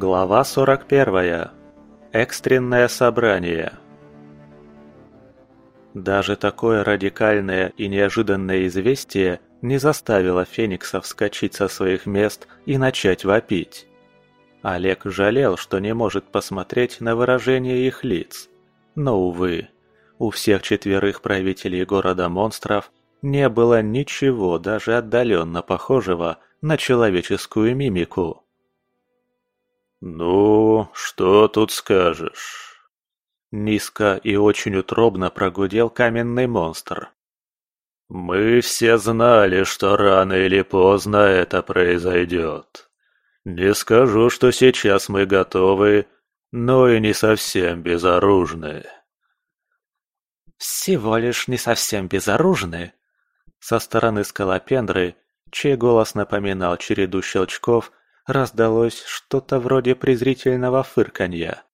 Глава 41. Экстренное собрание. Даже такое радикальное и неожиданное известие не заставило Феникса вскочить со своих мест и начать вопить. Олег жалел, что не может посмотреть на выражение их лиц. Но, увы, у всех четверых правителей города монстров не было ничего даже отдаленно похожего на человеческую мимику. «Ну, что тут скажешь?» Низко и очень утробно прогудел каменный монстр. «Мы все знали, что рано или поздно это произойдет. Не скажу, что сейчас мы готовы, но и не совсем безоружны». «Всего лишь не совсем безоружны?» Со стороны скалопендры, чей голос напоминал череду щелчков, раздалось что-то вроде презрительного фырканья.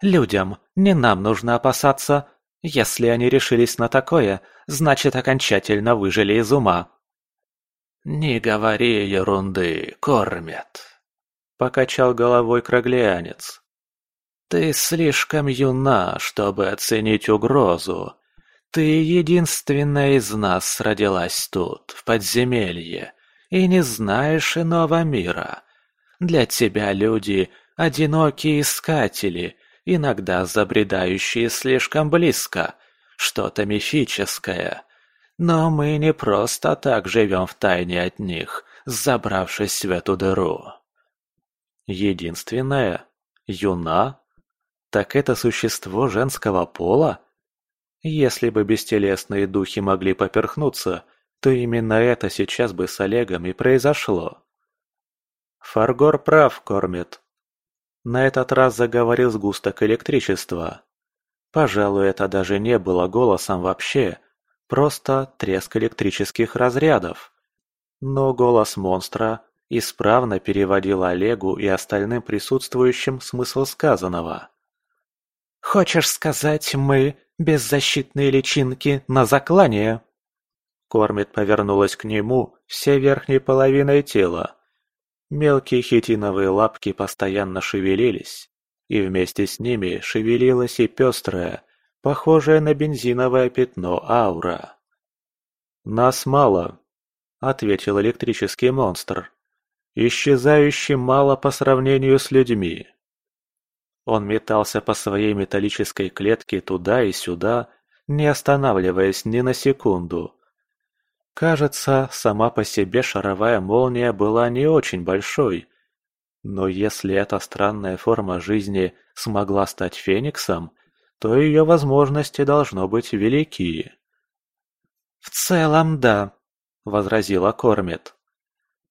«Людям не нам нужно опасаться. Если они решились на такое, значит окончательно выжили из ума». «Не говори ерунды, кормят», — покачал головой кроглианец. «Ты слишком юна, чтобы оценить угрозу. Ты единственная из нас родилась тут, в подземелье, и не знаешь иного мира. Для тебя люди – одинокие искатели, иногда забредающие слишком близко, что-то мифическое. Но мы не просто так живем в тайне от них, забравшись в эту дыру. Единственное? Юна? Так это существо женского пола? Если бы бестелесные духи могли поперхнуться – то именно это сейчас бы с Олегом и произошло. Фаргор прав кормит. На этот раз заговорил сгусток электричества. Пожалуй, это даже не было голосом вообще, просто треск электрических разрядов. Но голос монстра исправно переводил Олегу и остальным присутствующим смысл сказанного. «Хочешь сказать, мы, беззащитные личинки, на заклание?» Кормит повернулась к нему всей верхней половиной тела. Мелкие хитиновые лапки постоянно шевелились, и вместе с ними шевелилась и пестрая, похожая на бензиновое пятно аура. «Нас мало», — ответил электрический монстр. «Исчезающе мало по сравнению с людьми». Он метался по своей металлической клетке туда и сюда, не останавливаясь ни на секунду. Кажется, сама по себе шаровая молния была не очень большой. Но если эта странная форма жизни смогла стать фениксом, то ее возможности должно быть велики. «В целом, да», — возразила Кормит.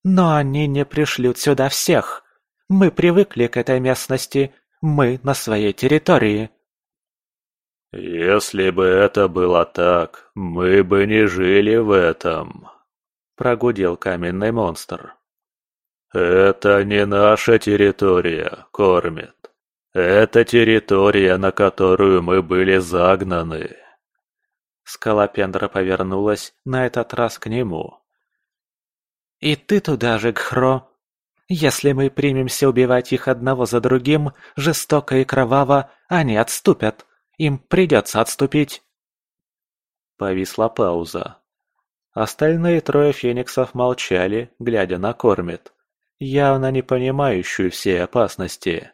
«Но они не пришлют сюда всех. Мы привыкли к этой местности, мы на своей территории». «Если бы это было так, мы бы не жили в этом», — прогудел каменный монстр. «Это не наша территория, кормит. Это территория, на которую мы были загнаны». Скалопендра повернулась на этот раз к нему. «И ты туда же, Гхро? Если мы примемся убивать их одного за другим, жестоко и кроваво, они отступят. Им придется отступить. Повисла пауза. Остальные трое фениксов молчали, глядя на Кормит, явно не понимающую всей опасности.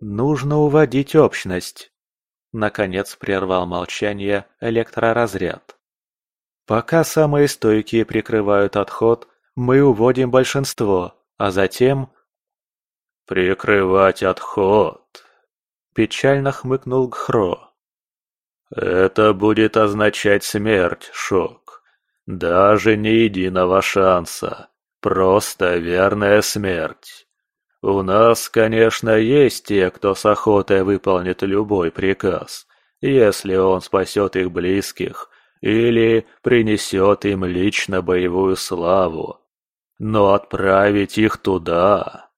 «Нужно уводить общность», — наконец прервал молчание электроразряд. «Пока самые стойкие прикрывают отход, мы уводим большинство, а затем...» «Прикрывать отход», Печально хмыкнул Гхро. «Это будет означать смерть, Шок. Даже ни единого шанса. Просто верная смерть. У нас, конечно, есть те, кто с охотой выполнит любой приказ, если он спасет их близких или принесет им лично боевую славу. Но отправить их туда...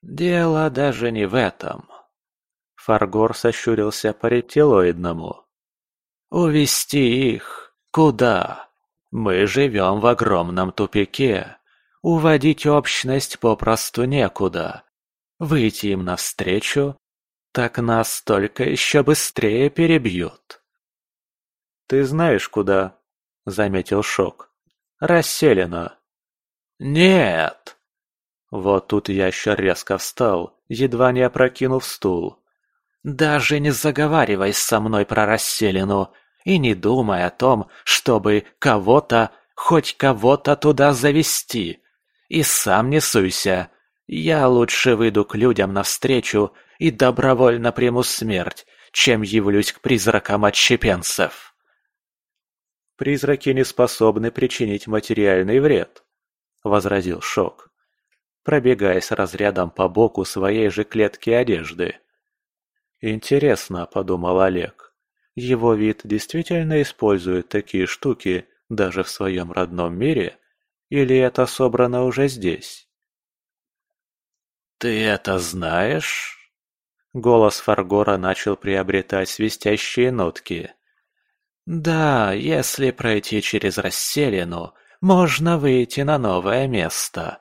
Дело даже не в этом. Фаргор сощурился по рептилоидному. «Увести их? Куда? Мы живем в огромном тупике. Уводить общность попросту некуда. Выйти им навстречу, так нас только еще быстрее перебьют. «Ты знаешь, куда?» — заметил Шок. «Расселено». «Нет!» Вот тут ящер резко встал, едва не опрокинув стул. «Даже не заговаривай со мной про расселину и не думай о том, чтобы кого-то, хоть кого-то туда завести. И сам не суйся. Я лучше выйду к людям навстречу и добровольно приму смерть, чем явлюсь к призракам отщепенцев». «Призраки не способны причинить материальный вред», — возразил Шок, пробегаясь разрядом по боку своей же клетки одежды. «Интересно», — подумал Олег, — «его вид действительно использует такие штуки даже в своем родном мире, или это собрано уже здесь?» «Ты это знаешь?» Голос Фаргора начал приобретать свистящие нотки. Да, если пройти через расселину, можно выйти на новое место.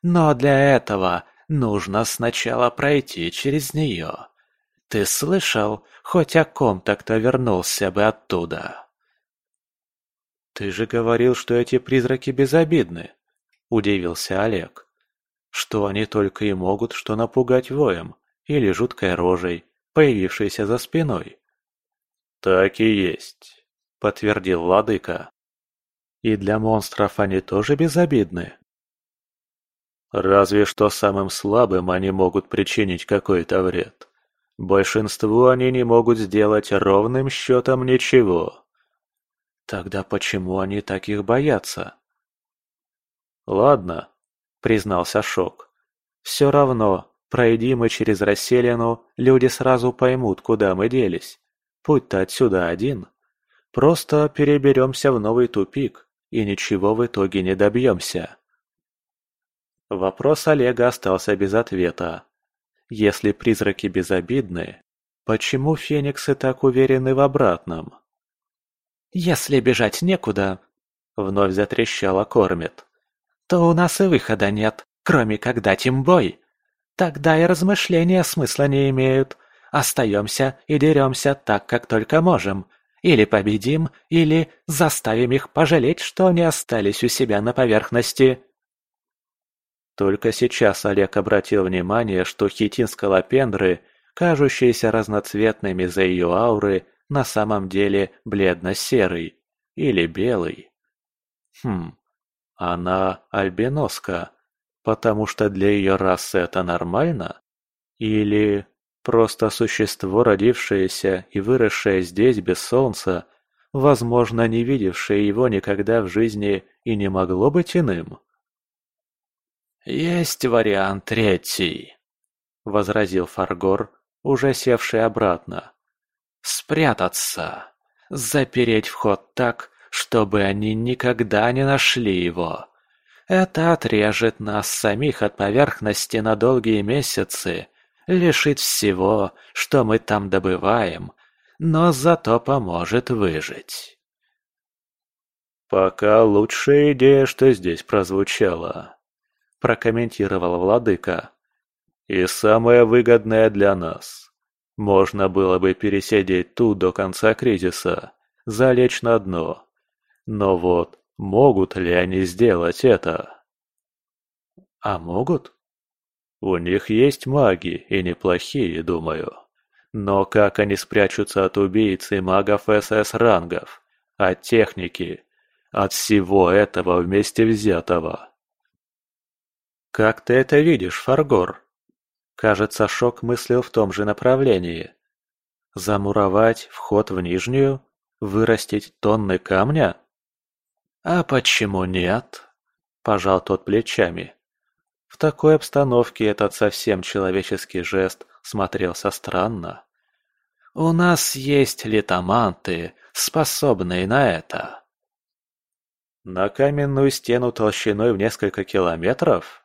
Но для этого нужно сначала пройти через нее. Ты слышал, хоть о ком-то, кто вернулся бы оттуда? «Ты же говорил, что эти призраки безобидны», – удивился Олег. «Что они только и могут что напугать воем или жуткой рожей, появившейся за спиной». «Так и есть». – подтвердил владыка. «И для монстров они тоже безобидны?» «Разве что самым слабым они могут причинить какой-то вред. Большинству они не могут сделать ровным счетом ничего». «Тогда почему они так их боятся?» «Ладно», – признался Шок. «Все равно, пройди мы через расселину, люди сразу поймут, куда мы делись. Путь-то отсюда один». Просто переберемся в новый тупик и ничего в итоге не добьемся. Вопрос Олега остался без ответа. Если призраки безобидны, почему фениксы так уверены в обратном? «Если бежать некуда», — вновь затрещала Кормит, «то у нас и выхода нет, кроме как дать им бой. Тогда и размышления смысла не имеют. Остаемся и деремся так, как только можем, или победим, или заставим их пожалеть, что они остались у себя на поверхности. Только сейчас Олег обратил внимание, что хитин скалопендры, кажущиеся разноцветными за ее ауры, на самом деле бледно-серый или белый. Хм, она альбиноска, потому что для ее расы это нормально? Или Просто существо, родившееся и выросшее здесь без солнца, возможно, не видевшее его никогда в жизни и не могло быть иным. «Есть вариант третий», — возразил Фаргор, уже севший обратно. «Спрятаться, запереть вход так, чтобы они никогда не нашли его. Это отрежет нас самих от поверхности на долгие месяцы лишит всего, что мы там добываем, но зато поможет выжить. «Пока лучшая идея, что здесь прозвучала», – прокомментировал владыка. «И самая выгодная для нас. Можно было бы пересидеть тут до конца кризиса, залечь на дно. Но вот, могут ли они сделать это?» «А могут?» У них есть маги, и неплохие, думаю. Но как они спрячутся от убийц и магов СС-рангов? От техники? От всего этого вместе взятого? Как ты это видишь, Фаргор? Кажется, Шок мыслил в том же направлении. Замуровать вход в нижнюю? Вырастить тонны камня? А почему нет? Пожал тот плечами. В такой обстановке этот совсем человеческий жест смотрелся странно. «У нас есть литоманты, способные на это». «На каменную стену толщиной в несколько километров?»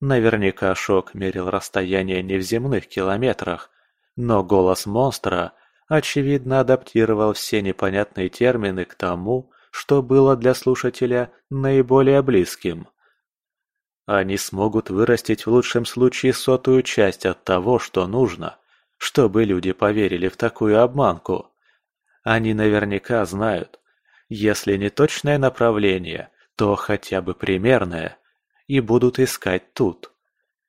Наверняка Шок мерил расстояние не в земных километрах, но голос монстра, очевидно, адаптировал все непонятные термины к тому, что было для слушателя наиболее близким. Они смогут вырастить в лучшем случае сотую часть от того, что нужно, чтобы люди поверили в такую обманку. Они наверняка знают, если не точное направление, то хотя бы примерное, и будут искать тут.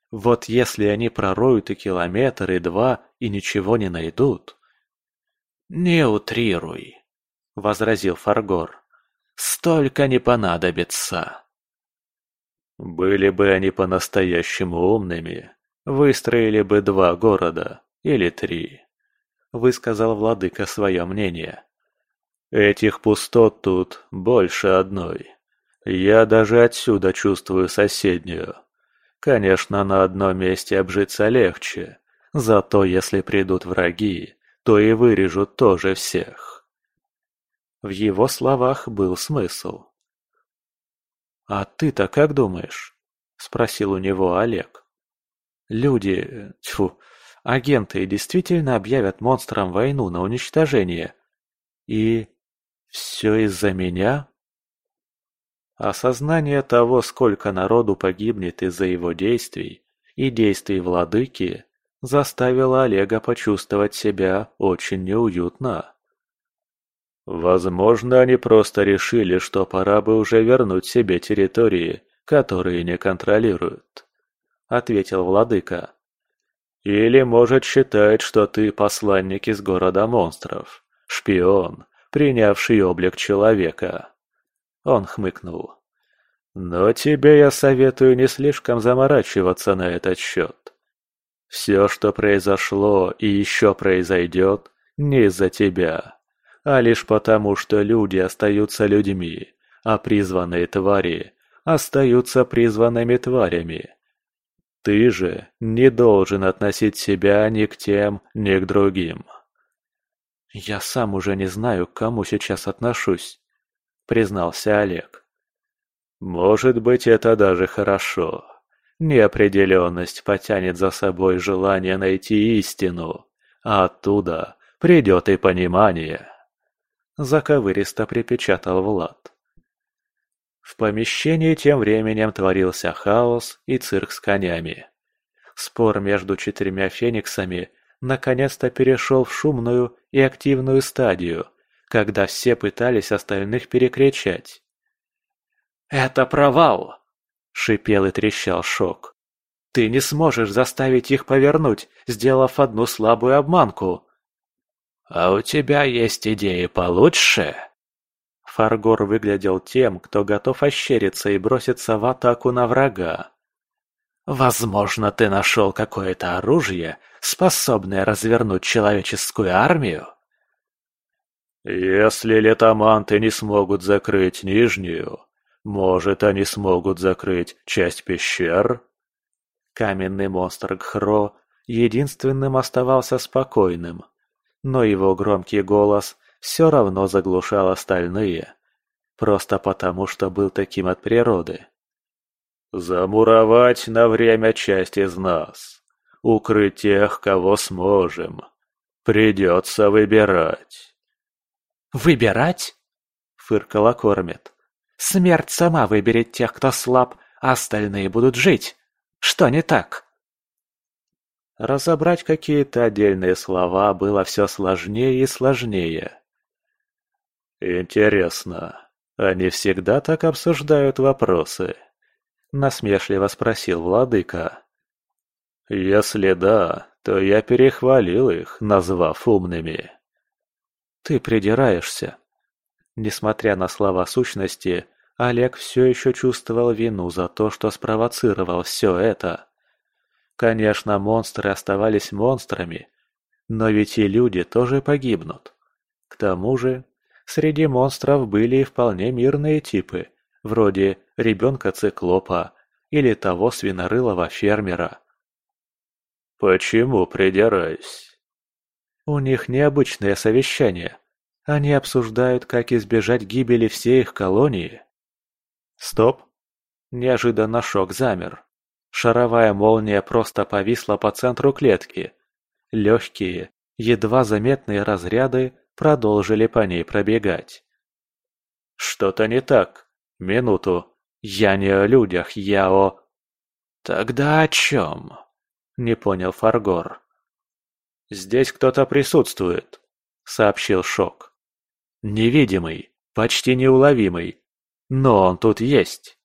Вот если они пророют и километр, и два, и ничего не найдут. «Не утрируй», — возразил Фаргор. «Столько не понадобится». Были бы они по-настоящему умными, выстроили бы два города или три, высказал владыка свое мнение. Этих пустот тут больше одной. Я даже отсюда чувствую соседнюю. Конечно, на одном месте обжиться легче, зато если придут враги, то и вырежут тоже всех. В его словах был смысл. «А ты-то как думаешь?» – спросил у него Олег. «Люди, тьфу, агенты действительно объявят монстрам войну на уничтожение. И все из-за меня?» Осознание того, сколько народу погибнет из-за его действий и действий владыки, заставило Олега почувствовать себя очень неуютно. Возможно, они просто решили, что пора бы уже вернуть себе территории, которые не контролируют, ответил владыка. Или, может, считает, что ты посланник из города монстров, шпион, принявший облик человека. Он хмыкнул. Но тебе я советую не слишком заморачиваться на этот счет. Все, что произошло и еще произойдет, не из-за тебя, а лишь потому, что люди остаются людьми, а призванные твари остаются призванными тварями. Ты же не должен относить себя ни к тем, ни к другим. «Я сам уже не знаю, к кому сейчас отношусь», — признался Олег. «Может быть, это даже хорошо. Неопределенность потянет за собой желание найти истину, а оттуда придет и понимание» заковыристо припечатал Влад. В помещении тем временем творился хаос и цирк с конями. Спор между четырьмя фениксами наконец-то перешел в шумную и активную стадию, когда все пытались остальных перекричать. «Это провал!» – шипел и трещал Шок. «Ты не сможешь заставить их повернуть, сделав одну слабую обманку!» «А у тебя есть идеи получше?» Фаргор выглядел тем, кто готов ощериться и броситься в атаку на врага. «Возможно, ты нашел какое-то оружие, способное развернуть человеческую армию?» «Если летоманты не смогут закрыть нижнюю, может, они смогут закрыть часть пещер?» Каменный монстр Гхро единственным оставался спокойным, но его громкий голос все равно заглушал остальные, просто потому что был таким от природы. «Замуровать на время часть из нас, укрыть тех, кого сможем. Придется выбирать». «Выбирать?» — фыркала Кормит. «Смерть сама выберет тех, кто слаб, а остальные будут жить. Что не так?» Разобрать какие-то отдельные слова было все сложнее и сложнее. «Интересно, они всегда так обсуждают вопросы?» — насмешливо спросил владыка. «Если да, то я перехвалил их, назвав умными». «Ты придираешься». Несмотря на слова сущности, Олег все еще чувствовал вину за то, что спровоцировал все это. Конечно, монстры оставались монстрами, но ведь и люди тоже погибнут. К тому же, среди монстров были и вполне мирные типы, вроде ребенка-циклопа или того свинорылого фермера. «Почему придираюсь?» У них необычное совещание. Они обсуждают, как избежать гибели всей их колонии. Стоп. Неожиданно шок замер. Шаровая молния просто повисла по центру клетки. Легкие, едва заметные разряды продолжили по ней пробегать. «Что-то не так. Минуту. Я не о людях, я о...» «Тогда о чем?» – не понял Фаргор. «Здесь кто-то присутствует», – сообщил Шок. «Невидимый, почти неуловимый, но он тут есть».